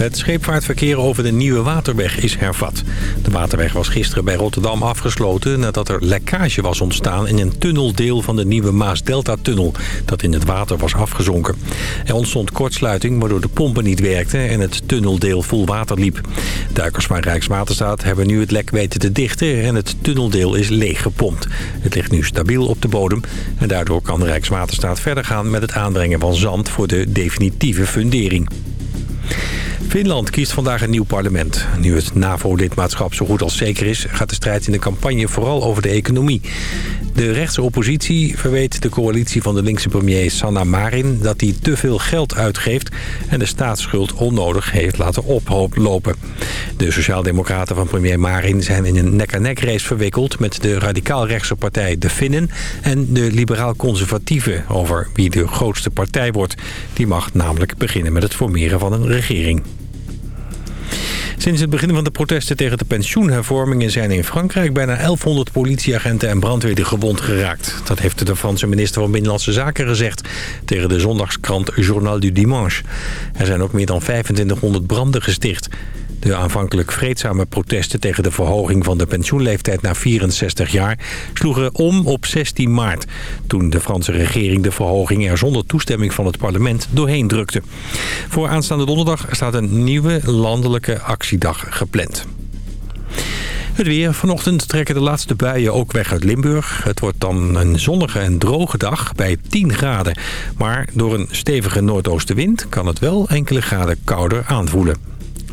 Het scheepvaartverkeer over de Nieuwe Waterweg is hervat. De waterweg was gisteren bij Rotterdam afgesloten... nadat er lekkage was ontstaan in een tunneldeel van de nieuwe Maas-Delta-tunnel... dat in het water was afgezonken. Er ontstond kortsluiting waardoor de pompen niet werkten... en het tunneldeel vol water liep. Duikers van Rijkswaterstaat hebben nu het lek weten te dichten... en het tunneldeel is leeggepompt. Het ligt nu stabiel op de bodem... en daardoor kan Rijkswaterstaat verder gaan met het aanbrengen van zand... voor de definitieve fundering. Finland kiest vandaag een nieuw parlement. Nu het NAVO-lidmaatschap zo goed als zeker is... gaat de strijd in de campagne vooral over de economie. De rechtse oppositie verweet de coalitie van de linkse premier Sanna Marin... dat hij te veel geld uitgeeft en de staatsschuld onnodig heeft laten oplopen. De sociaaldemocraten van premier Marin zijn in een nek-aan-nek race verwikkeld... met de radicaal-rechtse partij De Finnen en de liberaal-conservatieven... over wie de grootste partij wordt. Die mag namelijk beginnen met het formeren van een regering. Sinds het begin van de protesten tegen de pensioenhervormingen zijn in Frankrijk bijna 1100 politieagenten en brandweerden gewond geraakt. Dat heeft de Franse minister van Binnenlandse Zaken gezegd tegen de zondagskrant Journal du Dimanche. Er zijn ook meer dan 2500 branden gesticht. De aanvankelijk vreedzame protesten tegen de verhoging van de pensioenleeftijd naar 64 jaar sloegen om op 16 maart. Toen de Franse regering de verhoging er zonder toestemming van het parlement doorheen drukte. Voor aanstaande donderdag staat een nieuwe landelijke actiedag gepland. Het weer. Vanochtend trekken de laatste buien ook weg uit Limburg. Het wordt dan een zonnige en droge dag bij 10 graden. Maar door een stevige noordoostenwind kan het wel enkele graden kouder aanvoelen.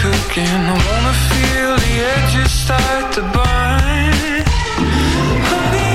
cooking. I wanna feel the edges start to burn. Honey,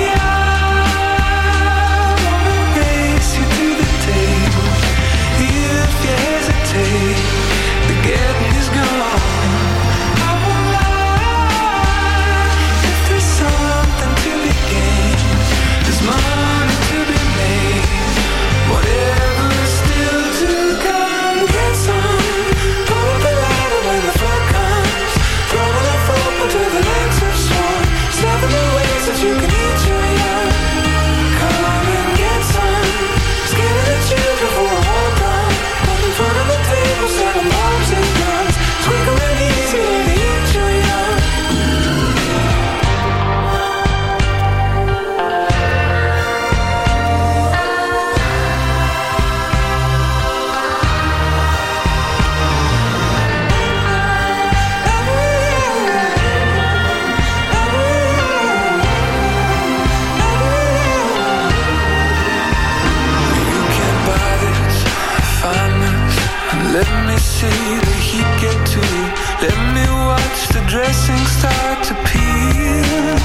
see the heat get to you. Let me watch the dressing start to peel.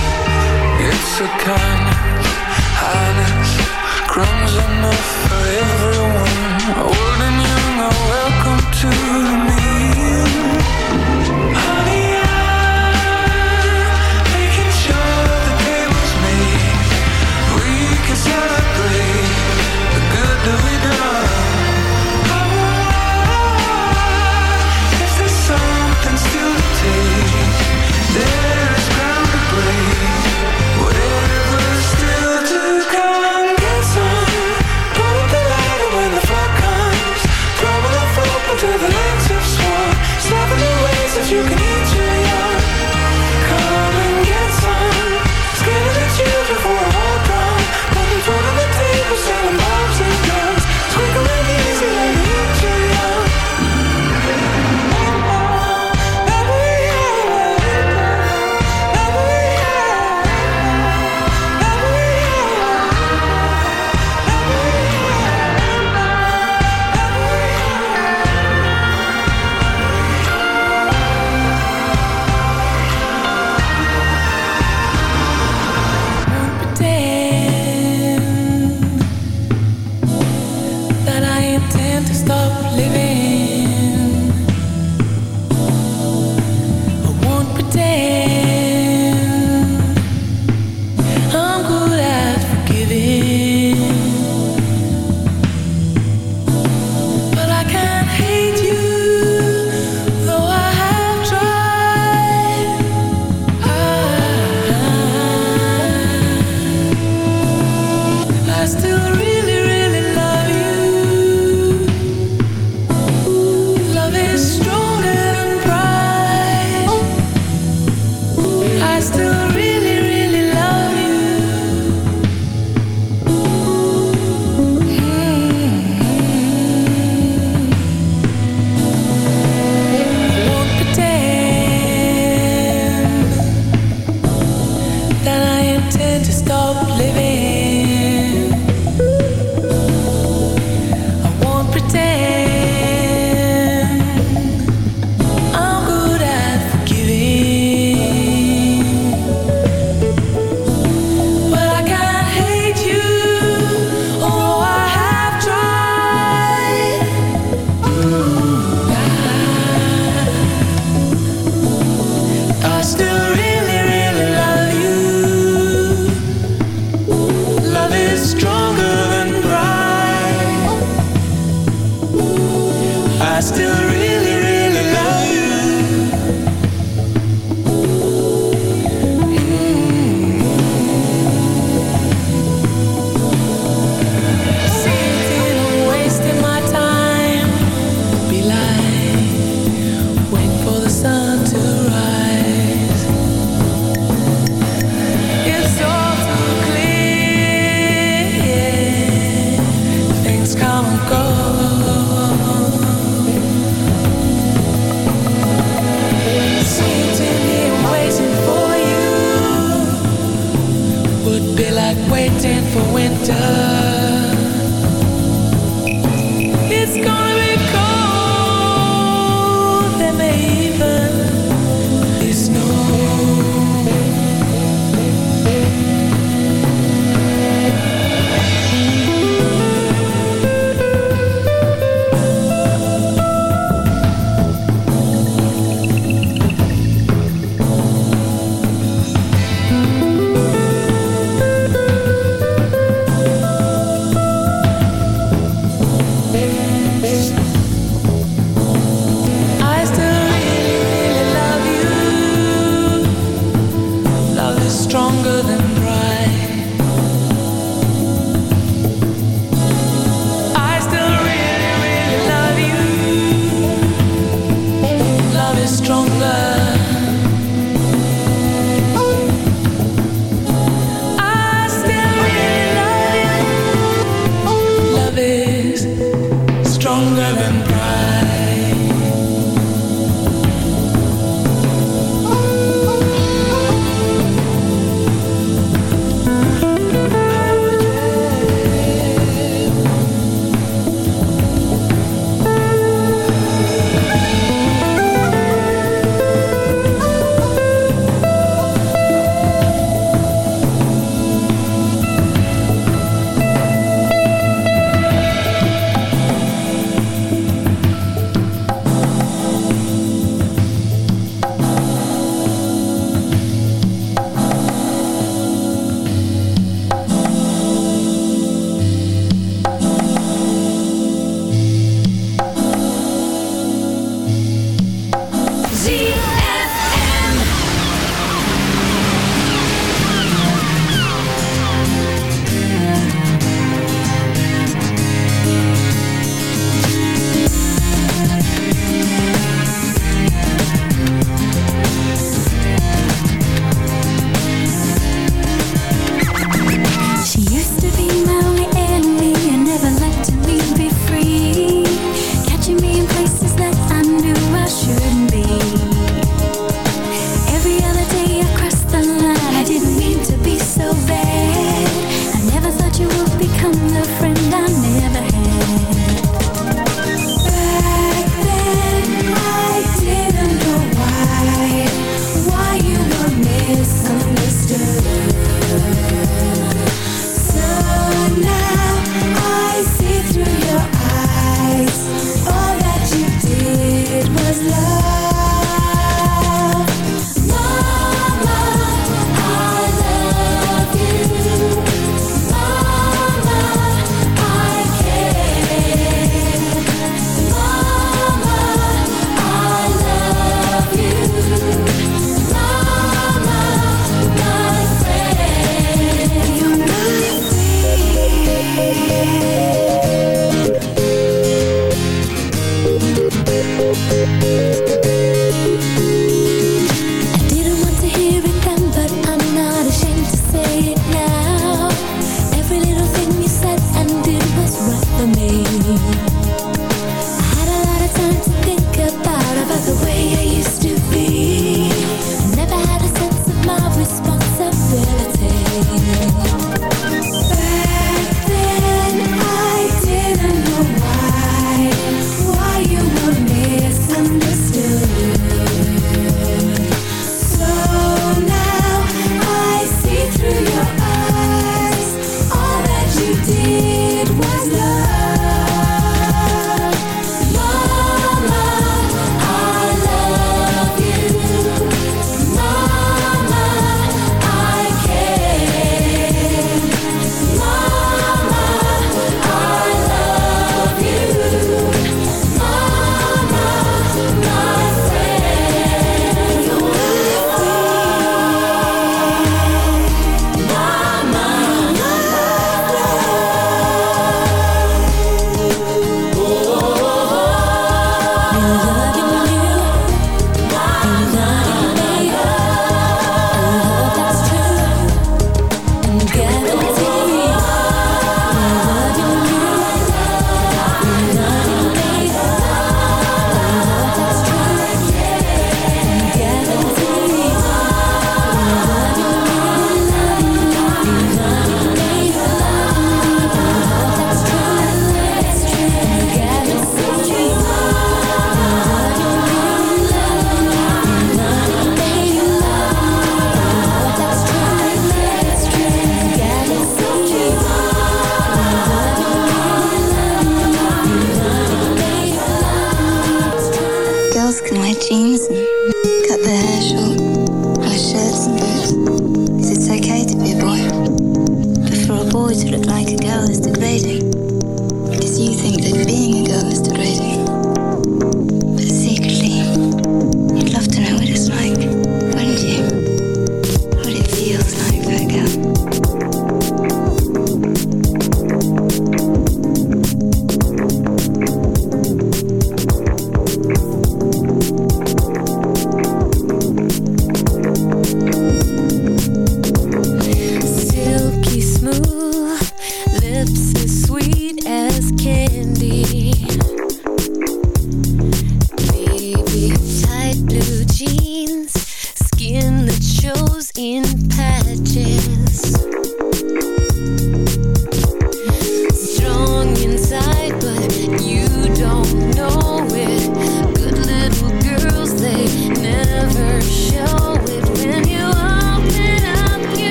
It's a kindness, highness, crumbs enough for everyone. Old and young are welcome to the meal.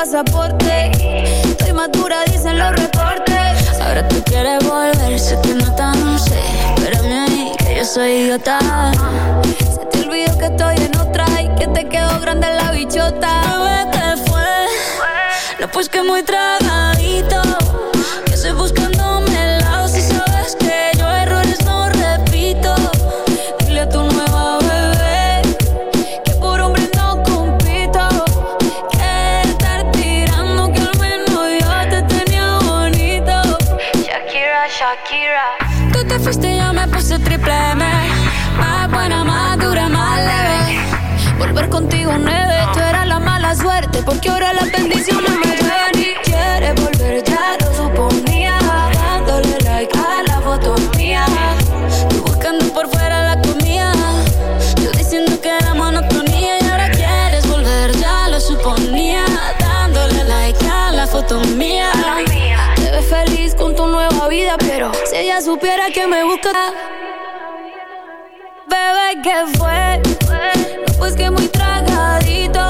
pasaporte. Estoy madura, dicen los reportes. Ahora tú quieres volver, sé que no tan sé. Espérame ahí, que yo soy idiota. Se te olvidó que estoy en otra y que te quedó grande la bichota. ¿qué fue? No, pues que muy tragadito. Ahora las bendiciones me llueven y quieres volver, ya lo suponía. Dándole like a la foto mía. Tú buscando por fuera la comida. Yo diciendo que era monotonía Y ahora quieres volver, ya lo suponía. Dándole like a la foto mía. Te ves feliz con tu nueva vida Pero si ella supiera que me busca Bebé, ¿qué fue? Pues que muy tragadito.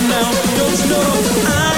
I'm. Don't know. I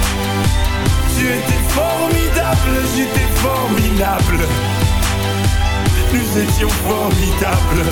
Tu étais formidable, j'étais formidable. Nous étions formidables.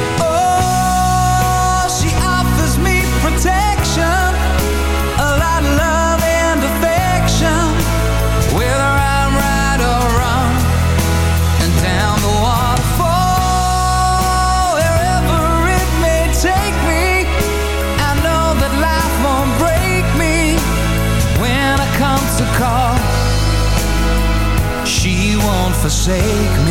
forsake me.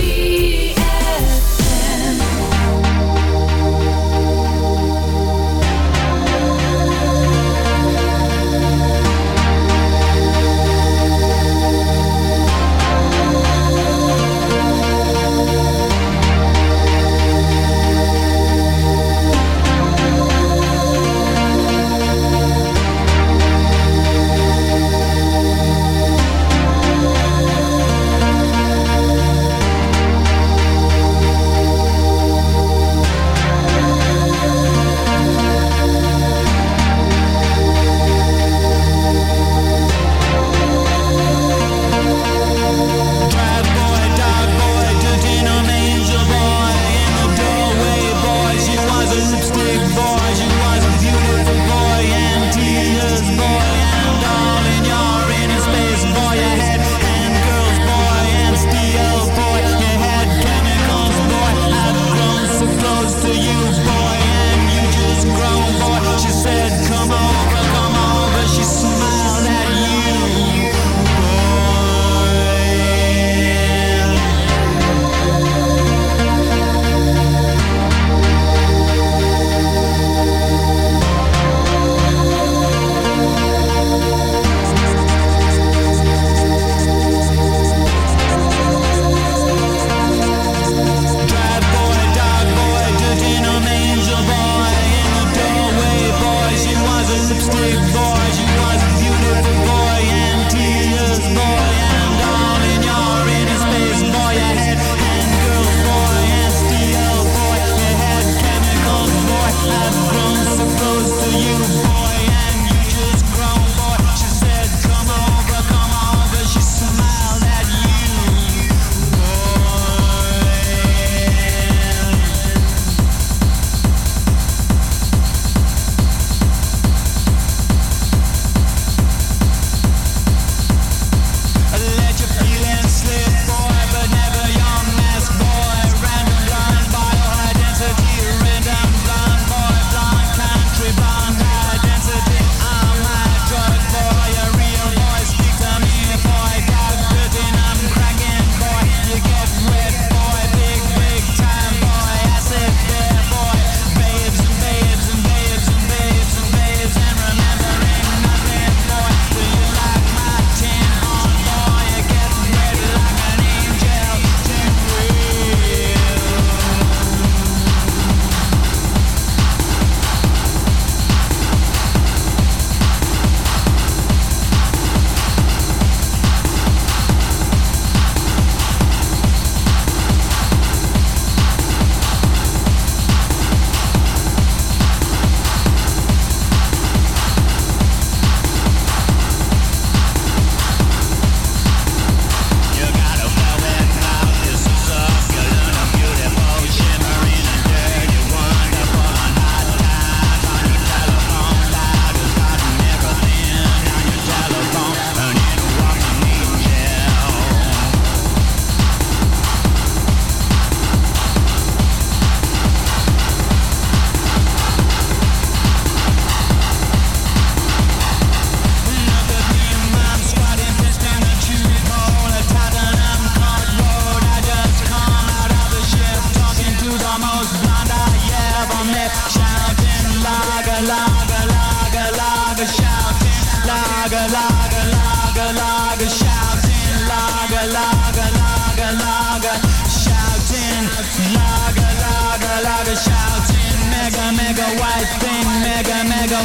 ZFM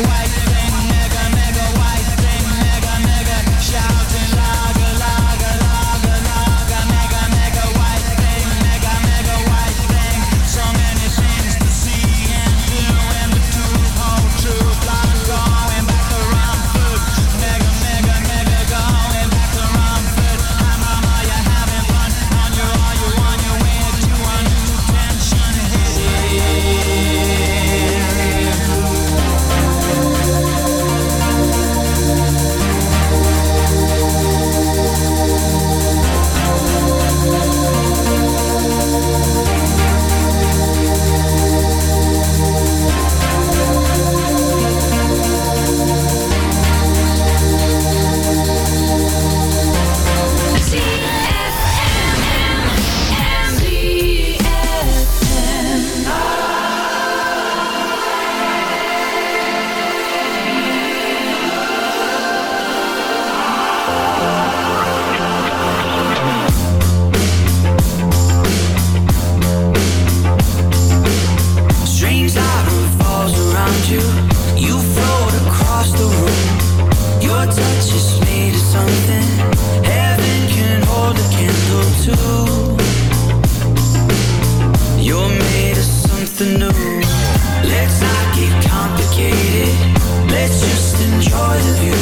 my of you.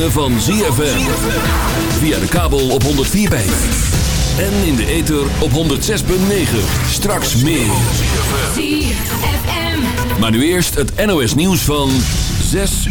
Ritme van ZFM. Via de kabel op 104.5. En in de ether op 106.9. Straks meer. Maar nu eerst het NOS nieuws van 6